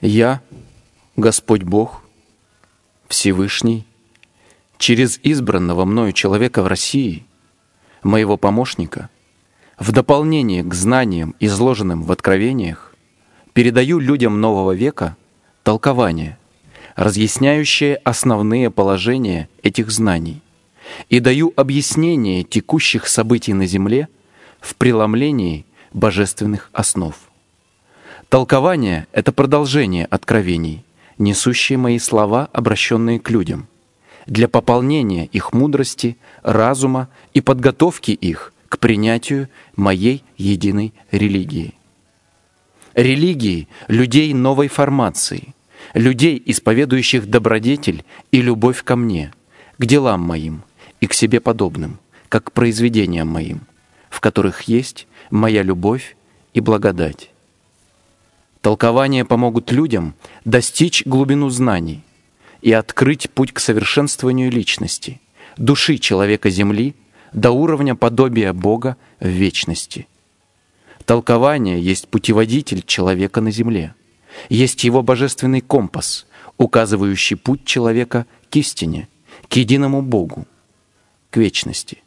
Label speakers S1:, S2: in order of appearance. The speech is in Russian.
S1: Я, Господь Бог, Всевышний, через избранного мною человека в России, моего помощника, в дополнение к знаниям, изложенным в откровениях, передаю людям нового века толкование, разъясняющее основные положения этих знаний, и даю объяснение текущих событий на Земле в преломлении божественных основ. Толкование — это продолжение откровений, несущие мои слова, обращенные к людям, для пополнения их мудрости, разума и подготовки их к принятию моей единой религии. Религии людей новой формации, людей, исповедующих добродетель и любовь ко мне, к делам моим и к себе подобным, как к произведениям моим, в которых есть моя любовь и благодать. Толкования помогут людям достичь глубину знаний и открыть путь к совершенствованию личности, души человека Земли до уровня подобия Бога в вечности. Толкование есть путеводитель человека на Земле, есть его божественный компас, указывающий путь человека к истине, к единому Богу, к вечности.